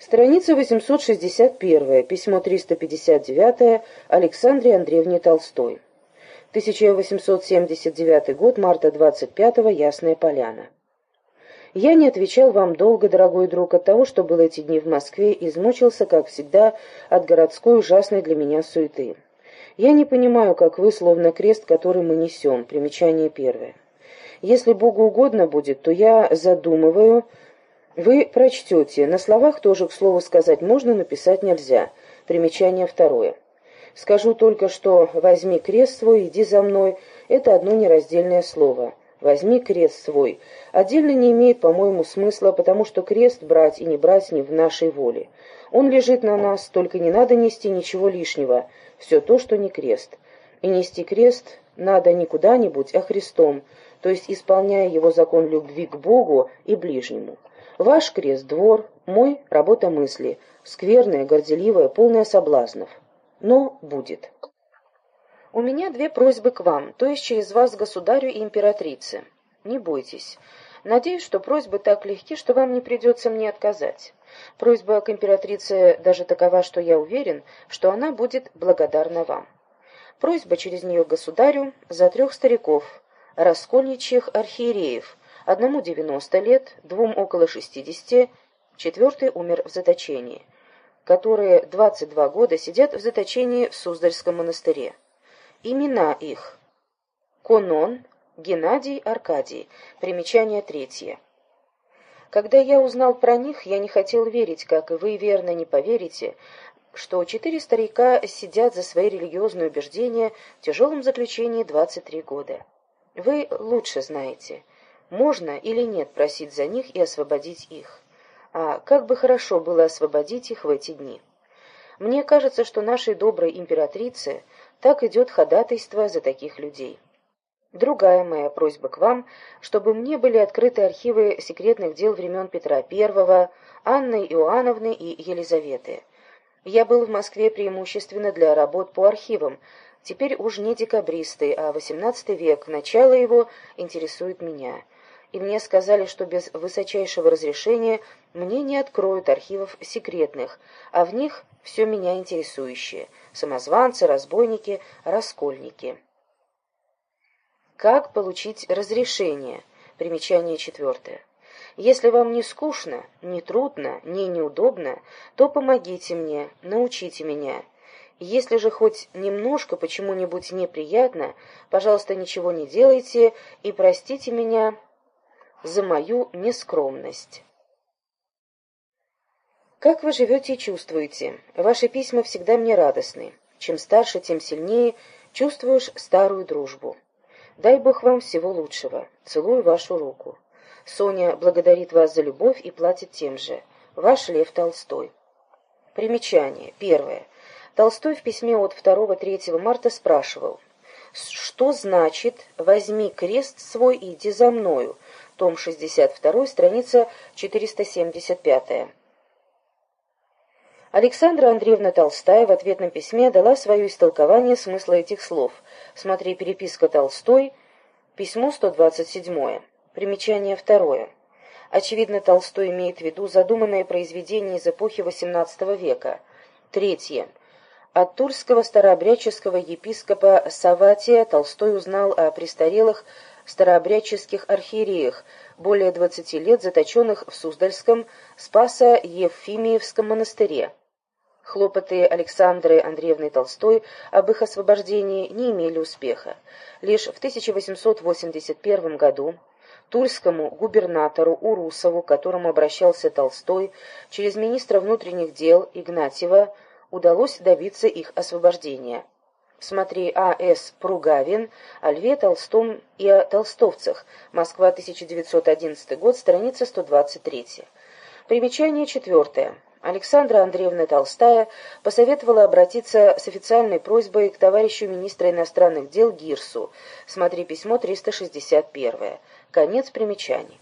Страница 861, письмо 359 Александре Андреевне Толстой. 1879 год, марта 25-го, Ясная Поляна. Я не отвечал вам долго, дорогой друг, от того, что был эти дни в Москве, измучился, как всегда, от городской ужасной для меня суеты. Я не понимаю, как вы, словно крест, который мы несем. Примечание первое. Если Богу угодно будет, то я задумываю вы прочтете. На словах тоже, к слову сказать, можно, написать нельзя. Примечание второе. Скажу только, что «возьми крест свой, иди за мной» — это одно нераздельное слово. «Возьми крест свой» отдельно не имеет, по-моему, смысла, потому что крест брать и не брать не в нашей воле. Он лежит на нас, только не надо нести ничего лишнего, все то, что не крест. И нести крест надо не куда-нибудь, а Христом, то есть исполняя его закон любви к Богу и ближнему. Ваш крест — двор, мой — работа мысли, скверная, горделивая, полная соблазнов. Но будет. У меня две просьбы к вам, то есть через вас государю и императрице. Не бойтесь. Надеюсь, что просьбы так легки, что вам не придется мне отказать. Просьба к императрице даже такова, что я уверен, что она будет благодарна вам. Просьба через нее государю за трех стариков, раскольничьих архиереев, Одному 90 лет, двум около 60, четвертый умер в заточении, которые 22 года сидят в заточении в Суздальском монастыре. Имена их. Конон, Геннадий, Аркадий. Примечание третье. Когда я узнал про них, я не хотел верить, как и вы верно не поверите, что четыре старика сидят за свои религиозные убеждения в тяжелом заключении 23 года. Вы лучше знаете можно или нет просить за них и освободить их. А как бы хорошо было освободить их в эти дни. Мне кажется, что нашей доброй императрице так идет ходатайство за таких людей. Другая моя просьба к вам, чтобы мне были открыты архивы секретных дел времен Петра I, Анны Иоанновны и Елизаветы. Я был в Москве преимущественно для работ по архивам, теперь уж не декабристы, а XVIII век, начало его интересует меня и мне сказали, что без высочайшего разрешения мне не откроют архивов секретных, а в них все меня интересующее — самозванцы, разбойники, раскольники. Как получить разрешение? Примечание четвертое. Если вам не скучно, не трудно, не неудобно, то помогите мне, научите меня. Если же хоть немножко почему-нибудь неприятно, пожалуйста, ничего не делайте и простите меня за мою нескромность. Как вы живете и чувствуете? Ваши письма всегда мне радостны. Чем старше, тем сильнее чувствуешь старую дружбу. Дай Бог вам всего лучшего. Целую вашу руку. Соня благодарит вас за любовь и платит тем же. Ваш Лев Толстой. Примечание. Первое. Толстой в письме от 2-3 марта спрашивал, что значит «возьми крест свой и иди за мною», том 62, страница 475. Александра Андреевна Толстая в ответном письме дала свое истолкование смысла этих слов. Смотри переписка Толстой, письмо 127. Примечание второе. Очевидно, Толстой имеет в виду задуманное произведение из эпохи XVIII века. Третье. От тульского старообрядческого епископа Саватия Толстой узнал о престарелых старообрядческих архиереях, более 20 лет заточенных в Суздальском Спасо-Евфимиевском монастыре. Хлопоты Александры Андреевны Толстой об их освобождении не имели успеха. Лишь в 1881 году тульскому губернатору Урусову, к которому обращался Толстой, через министра внутренних дел Игнатьева, удалось добиться их освобождения. Смотри А.С. Пругавин о Льве Толстом и о толстовцах. Москва, 1911 год, страница 123. Примечание четвертое. Александра Андреевна Толстая посоветовала обратиться с официальной просьбой к товарищу министра иностранных дел Гирсу. Смотри письмо 361. Конец примечаний.